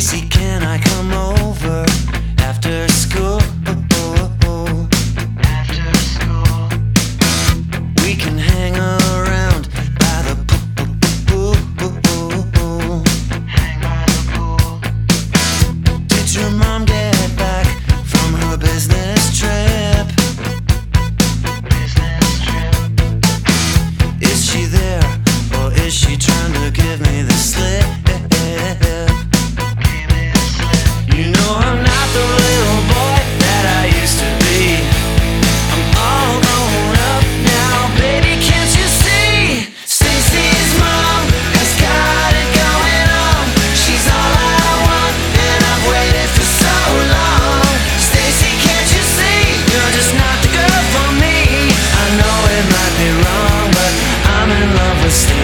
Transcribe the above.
Casey, can I come over after school?